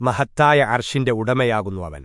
മഹത്തായ അർഷിന്റെ ഉടമയാകുന്നു അവൻ.